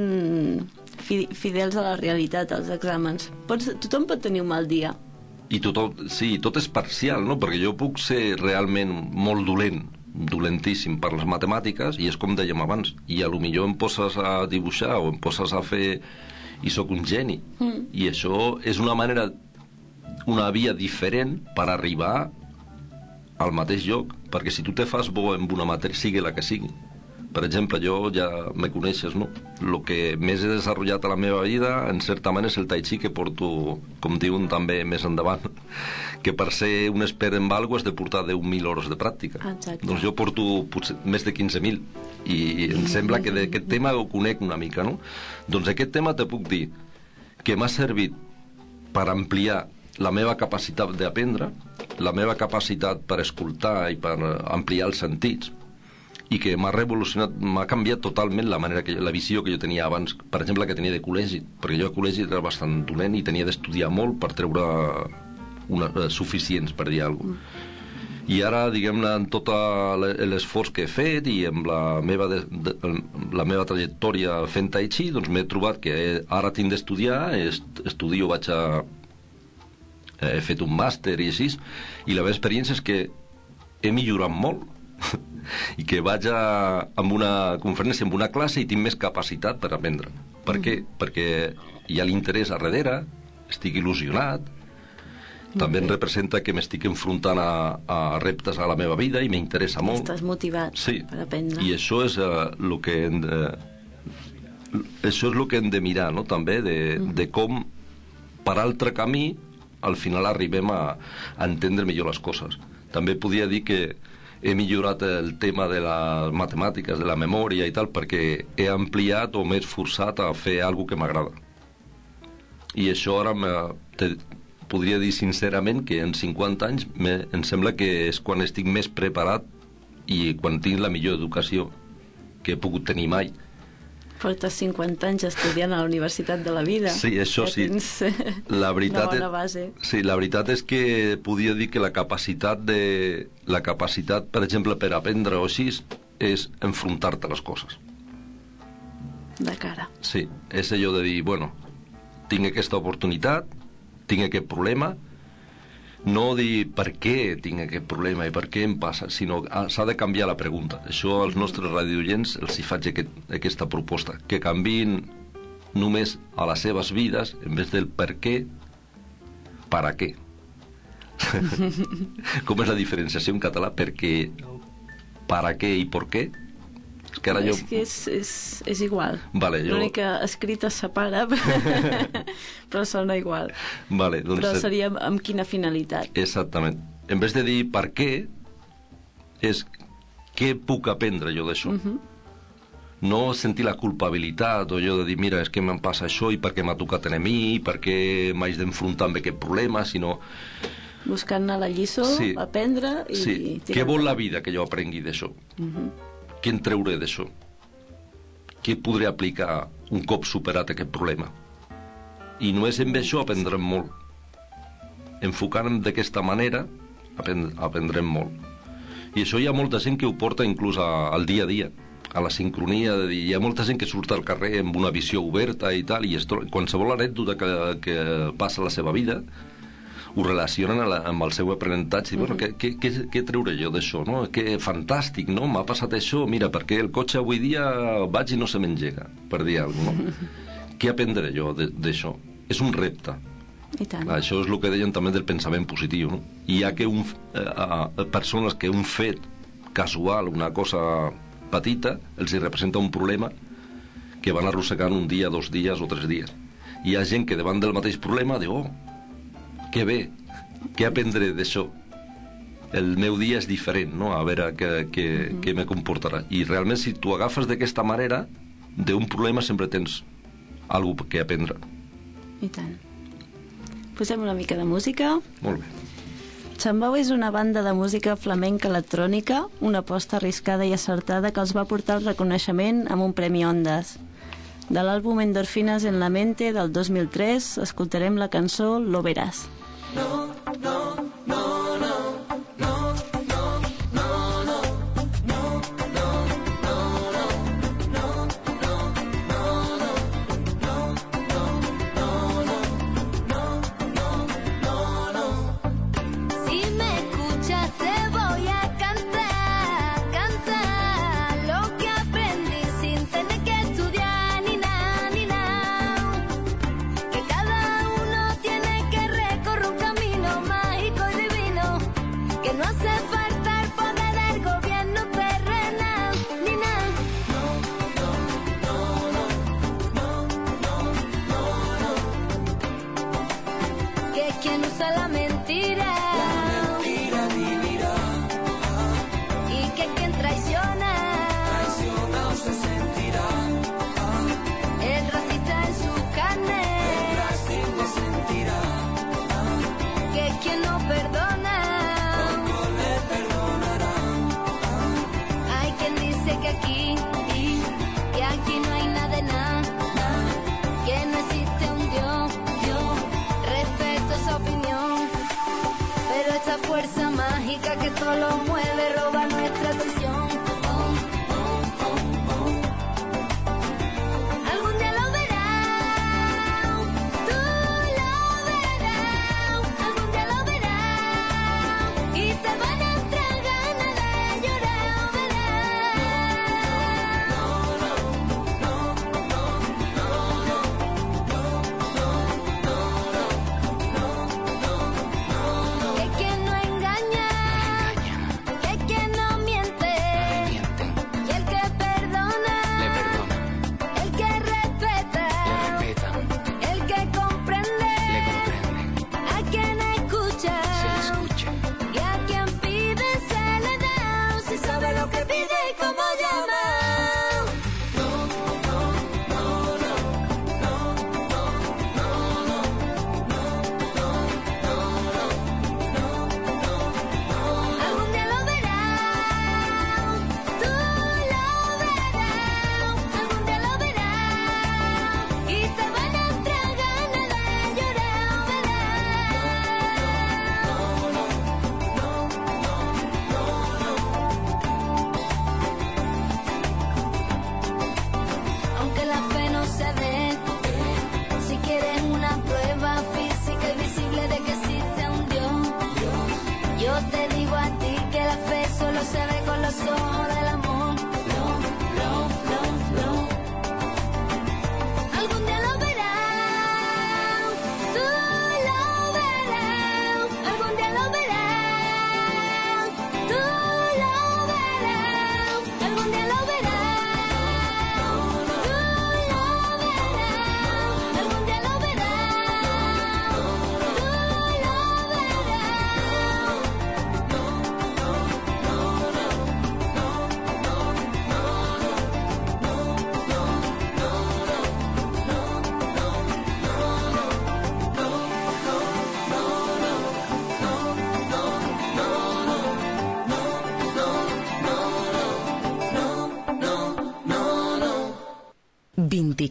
fidels a la realitat, els exàmens. Pots, tothom pot tenir un mal dia. I tothom, sí, tot és parcial, no? Perquè jo puc ser realment molt dolent, dolentíssim per les matemàtiques, i és com dèiem abans, i a lo millor em poses a dibuixar o em poses a fer... i sóc un geni. Mm. I això és una manera, una via diferent per arribar al mateix lloc, perquè si tu te fas bo en una matèria, sigui la que sigui, per exemple, jo ja me coneixes, no? El que més he desenvolupat a la meva vida, en certa manera, és el tai chi que porto, com diuen també més endavant, que per ser un expert en valgo has de portar 10.000 hores de pràctica. Exacte. Doncs jo porto potser més de 15.000 i em sembla que d'aquest tema ho conec una mica, no? Doncs aquest tema te puc dir que m'ha servit per ampliar la meva capacitat d'aprendre, la meva capacitat per escoltar i per ampliar els sentits, i que m'ha revolucionat, m'ha canviat totalment la manera que la visió que jo tenia abans, per exemple, que tenia de col·legi, perquè jo a col·legi era bastant dolent i tenia d'estudiar molt per treure una, eh, suficients, per dir alguna cosa. Mm. I ara, diguem-ne, en tot l'esforç que he fet i amb la meva, de, de, la meva trajectòria fent tai chi, doncs m'he trobat que ara tinc d'estudiar, est, estudio, vaig a... He fet un màster i així, i la meva experiència és que he millorat molt i que vaig a, amb una conferència, amb una classe i tinc més capacitat per aprendre. Per què? Mm. Perquè hi ha l'interès a darrere, estic il·lusionat, també em representa que m'estic enfrontant a, a reptes a la meva vida i m'interessa molt. Estàs motivat sí. per aprendre. I això és uh, el que hem de, això és el que hem de mirar, no? també, de, mm. de com per altre camí al final arribem a, a entendre millor les coses. També podria dir que he millorat el tema de les matemàtiques, de la memòria i tal, perquè he ampliat o m'he esforçat a fer alguna que m'agrada. I això ara te, podria dir sincerament que en 50 anys me, em sembla que és quan estic més preparat i quan tinc la millor educació que he pogut tenir mai Portes 50 anys estudiant a la Universitat de la Vida. Sí, això sí. Tens eh, la veritat una bona base. És, sí, la veritat és que podia dir que la capacitat de... La capacitat, per exemple, per aprendre o així, és enfrontar-te a les coses. De cara. Sí, és allò de dir, bueno, tinc aquesta oportunitat, tinc aquest problema, no dir per què tinc aquest problema i per què em passa, sinó ah, s'ha de canviar la pregunta. Això als nostres radioients els hi faig aquest, aquesta proposta, que canvin només a les seves vides, en vez del per què, per a què. Com és la diferenciació en català? Perquè, per a què i per què? Que ara jo... És que és, és, és igual. Vale, jo... L'únic que escrit es separa, però sona igual. Vale, doncs... Però seria amb quina finalitat. Exactament. En vez de dir per què, és què puc aprendre jo d'això. Uh mhm. -huh. No sentir la culpabilitat o jo de dir, mira, és que me'n passa això i per què m'ha tocat a mi, i per què m'haig d'enfrontar amb aquest problema, sinó buscant-ne la lliçó, sí. aprendre i... Sí. Què vol la vida que jo aprengui d'això? Uh mhm. -huh què en treuré d'això? Què podré aplicar un cop superat aquest problema? I no és amb això aprendrem molt. Enfocant d'aquesta manera aprendrem molt. I això hi ha molta gent que ho porta inclús a, al dia a dia, a la sincronia de dir, hi ha molta gent que surt al carrer amb una visió oberta i tal, i es, qualsevol anècdota que, que passa a la seva vida, ho relacionen a la, amb el seu aprenentatge i, bueno, què, què, què, què treure jo d'això, no? Que fantàstic, no? M'ha passat això, mira, perquè el cotxe avui dia vaig i no se m'engega, per dir alguna cosa, no? què aprendré jo de- d'això? És un repte. I tant. Això és el que deien també del pensament positiu, no? Hi ha que un, eh, eh, persones que un fet casual, una cosa petita, els hi representa un problema que van arrossegant un dia, dos dies o tres dies. Hi ha gent que davant del mateix problema diu, oh, que bé, què aprendré d'això? El meu dia és diferent, no? A veure què, què, què me comportarà. I realment, si tu agafes d'aquesta manera, d'un problema sempre tens alguna que aprendre. I tant. Posem una mica de música. Molt bé. Chambau és una banda de música flamenca electrònica, una aposta arriscada i acertada que els va portar el reconeixement amb un Premi Ondas. De l'àlbum Endorfines en la mente del 2003 escoltarem la cançó Lo verás. Si solo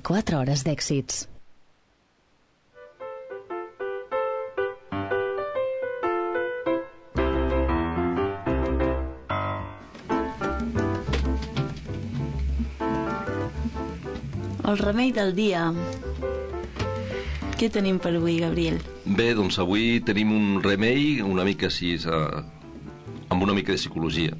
24 hores d'èxits. El remei del dia. Què tenim per avui, Gabriel? Bé, doncs avui tenim un remei una mica així, eh, amb una mica de psicologia.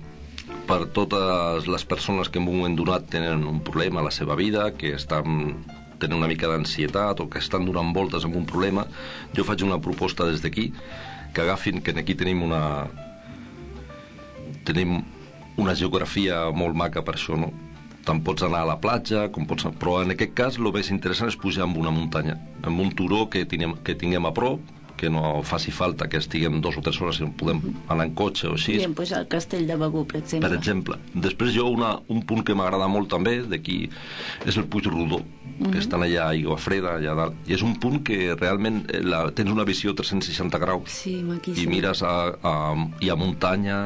Per totes les persones que en un moment donat tenen un problema a la seva vida, que estan tenen una mica d'ansietat o que estan donant voltes amb un problema, jo faig una proposta des d'aquí, que agafin, que aquí tenim una... tenim una geografia molt maca per això, no? Tant pots anar a la platja, com pots... però en aquest cas el més interessant és pujar amb una muntanya, amb un turó que tinguem, que tinguem a prop, que no faci falta que estiguem dos o tres hores, si podem anar en cotxe o així. Podríem pujar al castell de Begú, per exemple. Per exemple. Després jo una, un punt que m'agrada molt també d'aquí és el Puig Rodó, que estan allà a Aigua Freda, allà dalt. I és un punt que realment eh, la, tens una visió 360 graus. Sí, maquíssim. I mires a, a, hi ha muntanya,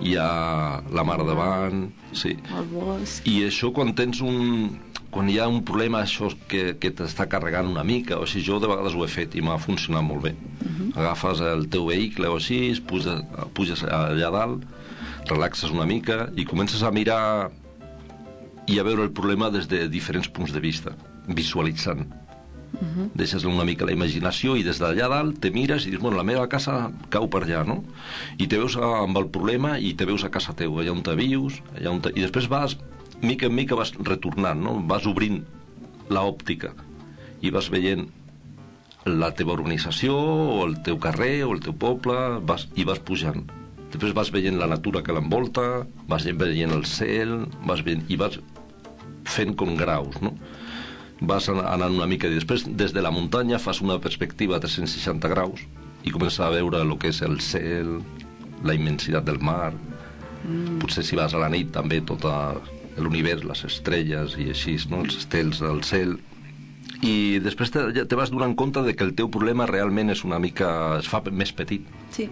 hi ha la mar davant, sí. El bosc. I això quan tens un quan hi ha un problema això que, que t'està carregant una mica o així, jo de vegades ho he fet i m'ha funcionat molt bé uh -huh. agafes el teu vehicle o així puges, puges allà dalt relaxes una mica i comences a mirar i a veure el problema des de diferents punts de vista visualitzant uh -huh. deixes una mica la imaginació i des d'allà dalt te mires i dius, bueno, la meva casa cau per allà, no? I te veus amb el problema i te veus a casa teu, allà on te vius, allà on te... i després vas mica en mica vas retornant, no? vas obrint l'òptica i vas veient la teva urbanització o el teu carrer o el teu poble vas, i vas pujant després vas veient la natura que l'envolta vas veient el cel vas veient, i vas fent com graus no? Vas anant una mica i després des de la muntanya fas una perspectiva de 360 graus i comences a veure el que és el cel la immensitat del mar mm. potser si vas a la nit també tota l'univers, les estrelles i així, no? els estels del cel i després te, te vas donant compte de que el teu problema realment és una mica es fa més petit Sí.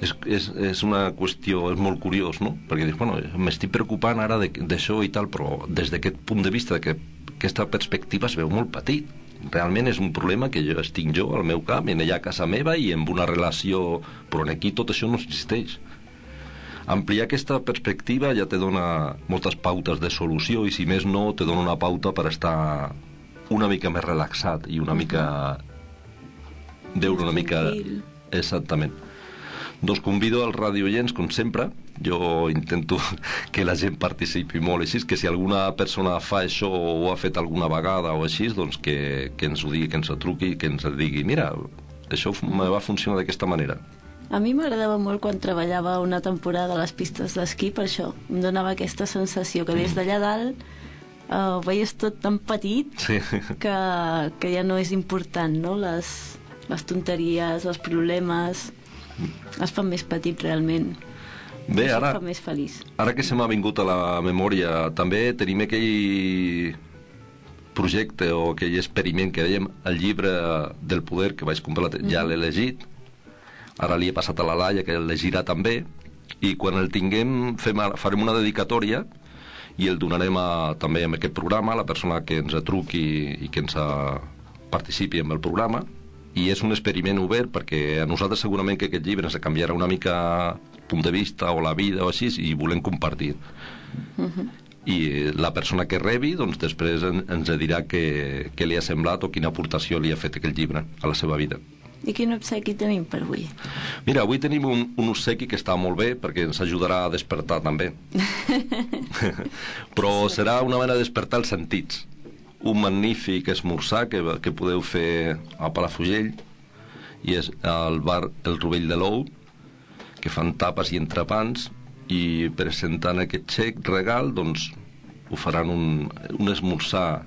és, és, és una qüestió, és molt curiós, no? Perquè dius, bueno, m'estic preocupant ara de- d'això i tal, però des d'aquest punt de vista, que aquesta perspectiva es veu molt petit. Realment és un problema que jo estic jo al meu cap, en allà a casa meva i amb una relació... Però aquí tot això no existeix. Ampliar aquesta perspectiva ja te dona moltes pautes de solució i si més no, te dona una pauta per estar una mica més relaxat i una mica... veure una mica... Exactament. Doncs convido als radioients, com sempre, jo intento que la gent participi molt així, que si alguna persona fa això o ho ha fet alguna vegada o així, doncs que, que ens ho digui, que ens ho truqui, que ens digui, mira, això me va funcionar d'aquesta manera. A mi m'agradava molt quan treballava una temporada a les pistes d'esquí, per això em donava aquesta sensació que des d'allà dalt eh, ho veies tot tan petit Sí. que, que ja no és important, no? Les, les tonteries, els problemes es fan més petits realment. Bé, Això ara, fa més feliç. ara que se m'ha vingut a la memòria, també tenim aquell projecte o aquell experiment que dèiem, el llibre del poder que vaig comprar, ja l'he llegit, ara li he passat a la Laia que el llegirà també, i quan el tinguem fem, farem una dedicatòria i el donarem a, també en aquest programa a la persona que ens truqui i que ens a, participi en el programa i és un experiment obert perquè a nosaltres segurament que aquest llibre ens canviarà una mica el punt de vista o la vida o així i volem compartir i la persona que rebi doncs després en, ens dirà què, què li ha semblat o quina aportació li ha fet aquest llibre a la seva vida I quin obsequi tenim per avui? Mira, avui tenim un, un obsequi que està molt bé perquè ens ajudarà a despertar també. Però serà una mena de despertar els sentits. Un magnífic esmorzar que, que podeu fer a Palafrugell i és al bar El Rovell de l'Ou que fan tapes i entrepans i presentant aquest xec regal doncs ho faran un, un esmorzar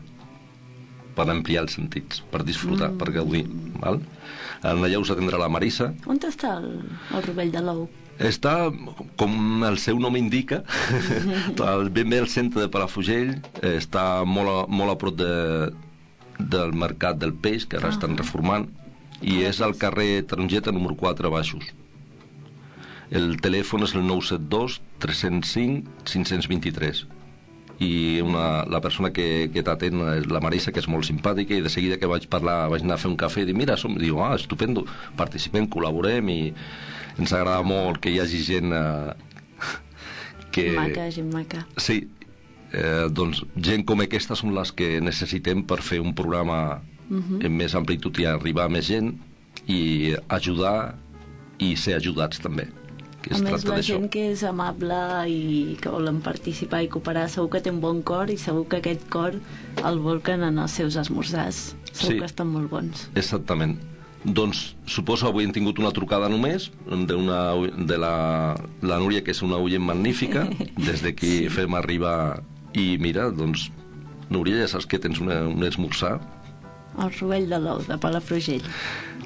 per ampliar els sentits, per disfrutar, mm. per gaudir. Val? Allà us atendrà la Marisa, On està el, el rovell de l'ou? Està, com el seu nom indica, ben bé al centre de Palafrugell, eh, està molt a, molt a prop de, del Mercat del Peix, que ara Ah. estan reformant, i és al carrer Tarongeta número 4 baixos. El telèfon és el 972 305 523 i una, la persona que, que t'atén és la Marisa, que és molt simpàtica, i de seguida que vaig parlar, vaig anar a fer un cafè, i dic, mira, som... diu, ah, estupendo, participem, col·laborem, i ens agrada molt que hi hagi gent eh, que... Maca, gent maca. Sí, eh, doncs gent com aquesta són les que necessitem per fer un programa en més amplitud i arribar a més gent i ajudar i ser ajudats també que A es més, tracta la d'això gent que és amable i que volen participar i cooperar segur que té un bon cor i segur que aquest cor el volquen en els seus esmorzars. Segur Sí. que estan molt bons. Exactament. Doncs suposo avui hem tingut una trucada només d'una de la, la Núria, que és una oient magnífica, des d'aquí sí. fem arribar... I mira, doncs, Núria, ja saps que tens una, un esmorzar El rovell de l'ou, de Palafrugell.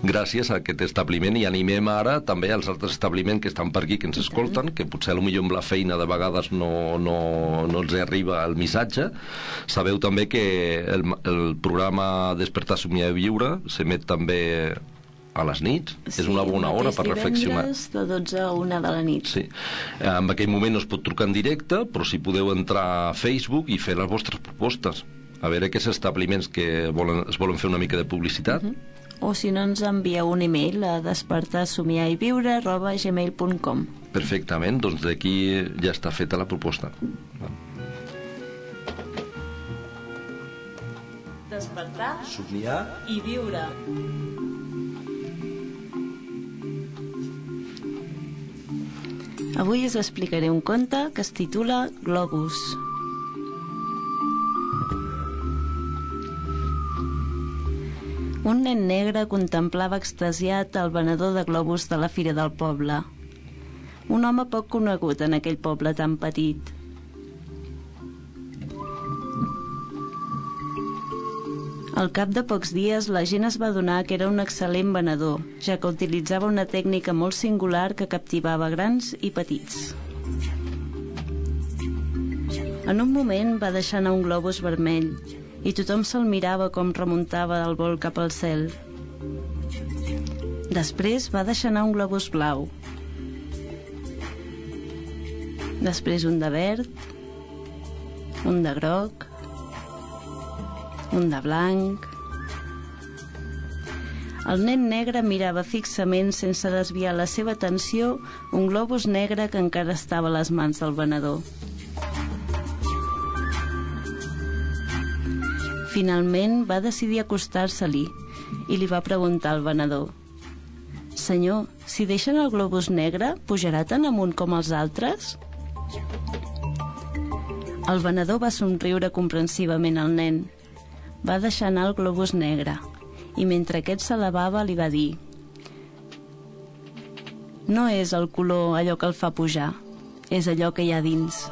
Gràcies a aquest establiment i animem ara també als altres establiments que estan per aquí, que ens escolten, que potser potser amb la feina de vegades no, no, no els arriba el missatge. Sabeu també que el, el programa Despertar, Somiar i Viure s'emet també a les nits. és una bona hora per reflexionar. divendres de 12 a 1 de la nit. Sí. En aquell moment no es pot trucar en directe, però si podeu entrar a Facebook i fer les vostres propostes. A veure aquests establiments que volen, es volen fer una mica de publicitat. Mhm. O si no, ens envieu un e-mail a despertar, somiar i viure arroba gmail.com Perfectament, doncs d'aquí ja està feta la proposta. Despertar Somiar i viure. Avui us explicaré un conte que es titula Globus. Un nen negre contemplava extasiat el venedor de globus de la fira del poble. Un home poc conegut en aquell poble tan petit. Al cap de pocs dies, la gent es va adonar que era un excel·lent venedor, ja que utilitzava una tècnica molt singular que captivava grans i petits. En un moment va deixar anar un globus vermell i tothom se'l mirava com remuntava del vol cap al cel. Després va deixar anar un globus blau. Després un de verd, un de groc, un de blanc... El nen negre mirava fixament, sense desviar la seva atenció, un globus negre que encara estava a les mans del venedor. Finalment va decidir acostar-se-li i li va preguntar al venedor «Senyor, si deixen el globus negre, pujarà tan amunt com els altres?» El venedor va somriure comprensivament al nen. Va deixar anar el globus negre i mentre aquest s'elevava li va dir «No és el color allò que el fa pujar, és allò que hi ha dins».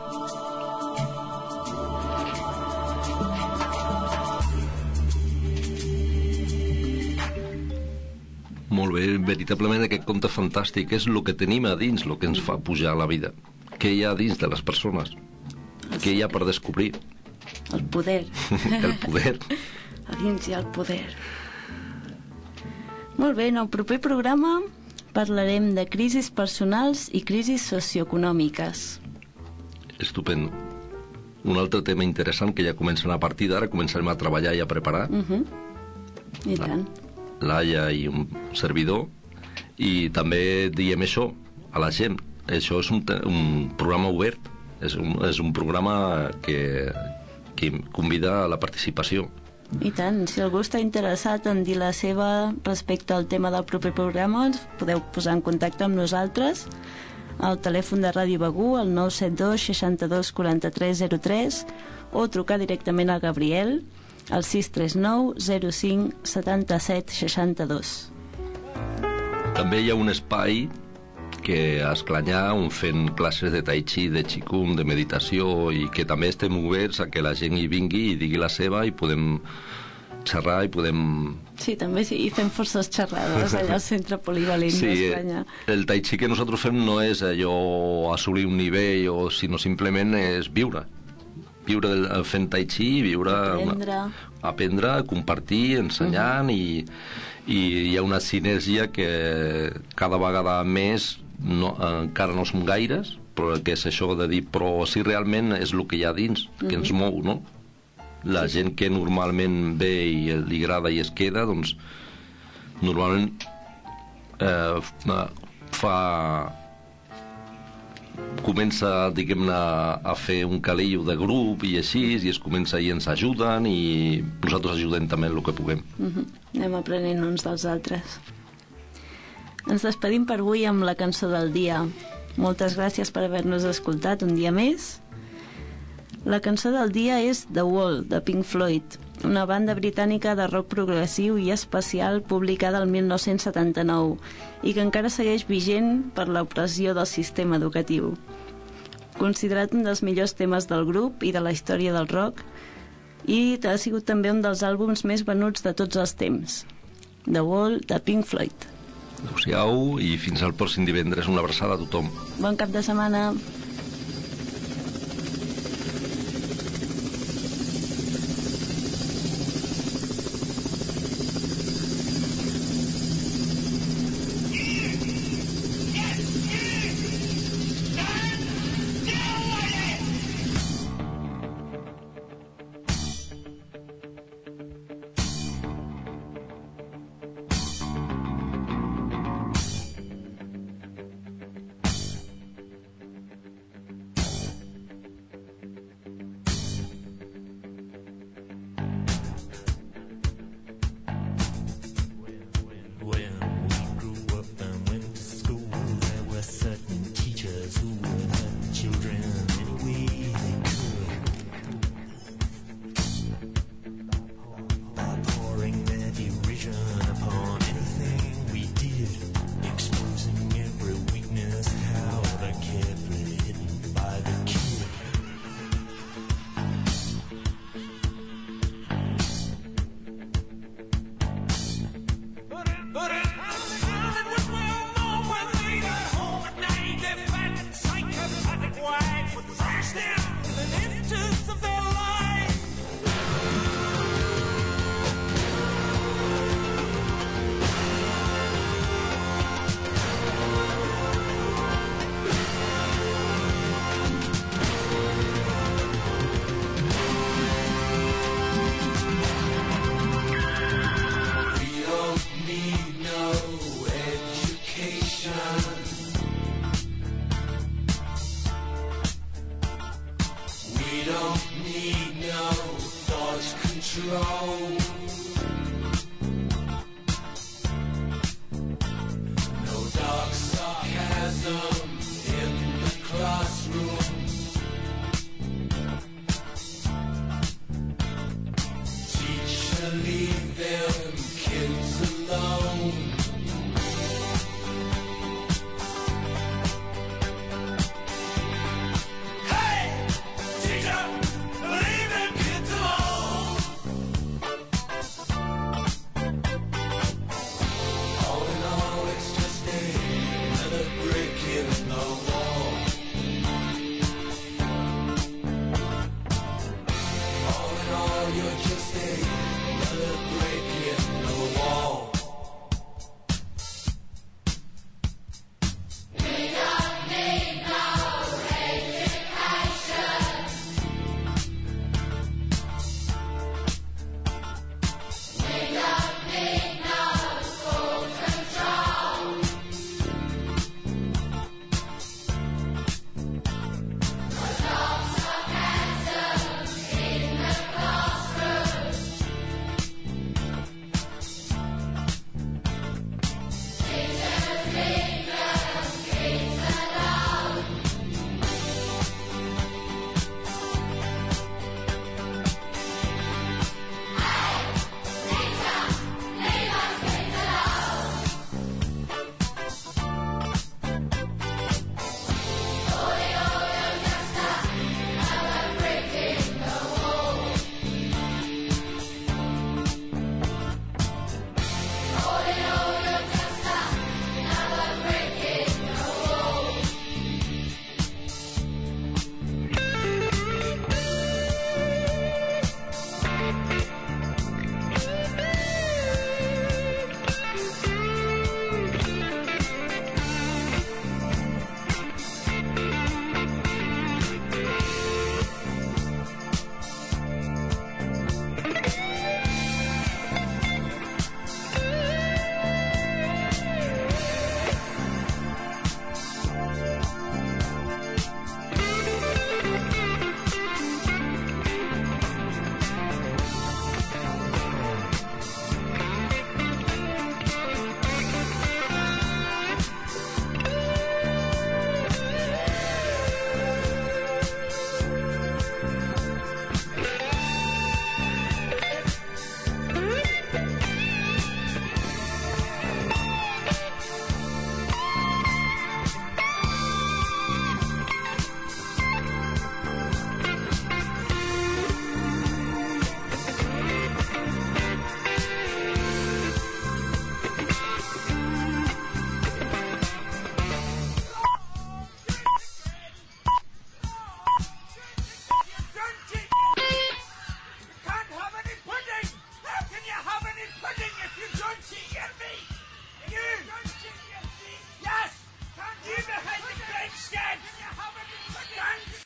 Molt bé, veritablement aquest conte fantàstic és el que tenim a dins, el que ens fa pujar a la vida. Què hi ha dins de les persones? Què hi ha per descobrir? El poder. El poder. A dins hi ha el poder. Molt bé, en el proper programa parlarem de crisis personals i crisis socioeconòmiques. Estupendo. Un altre tema interessant que ja comencen a partir d'ara, començarem a treballar i a preparar, Uh -huh. I tant. Laia i un servidor, i també diem això a la gent. Això és un, un programa obert, és un, és un programa que, que convida a la participació. I tant, si algú està interessat en dir la seva respecte al tema del proper programa, ens podeu posar en contacte amb nosaltres al telèfon de Ràdio Begú, al 972 62 43 03, o trucar directament al Gabriel, al 639 05 77 62. També hi ha un espai que a Esclanyà on fent classes de tai chi, de qigong, de meditació i que també estem oberts a que la gent hi vingui i digui la seva i podem xerrar i podem... Sí, també sí, i fem forces xerrades allà al centre polivalent Sí, d'Espanya. el tai chi que nosaltres fem no és allò assolir un nivell, o, sinó simplement és viure. Viure del- fent tai chi, viure... Aprendre. aprendre, compartir, ensenyant i, i hi ha una sinergia que cada vegada més no, encara no som gaires però que és això de dir però si realment és el que hi ha dins que ens mou, no? La gent que normalment ve i li agrada i es queda, doncs normalment eh, fa comença, diguem-ne, a fer un calillo de grup i així, i es comença i ens ajuden i nosaltres ajudem també el que puguem. Mm -hmm. Anem aprenent uns dels altres. Ens despedim per avui amb la cançó del dia. Moltes gràcies per haver-nos escoltat un dia més. La cançó del dia és The Wall, de Pink Floyd, una banda britànica de rock progressiu i especial publicada el 1979 i que encara segueix vigent per l'opressió del sistema educatiu. Considerat un dels millors temes del grup i de la història del rock i ha sigut també un dels àlbums més venuts de tots els temps. The Wall, de Pink Floyd. Adéu-siau i fins al pròxim divendres. Una abraçada a tothom. Bon cap de setmana.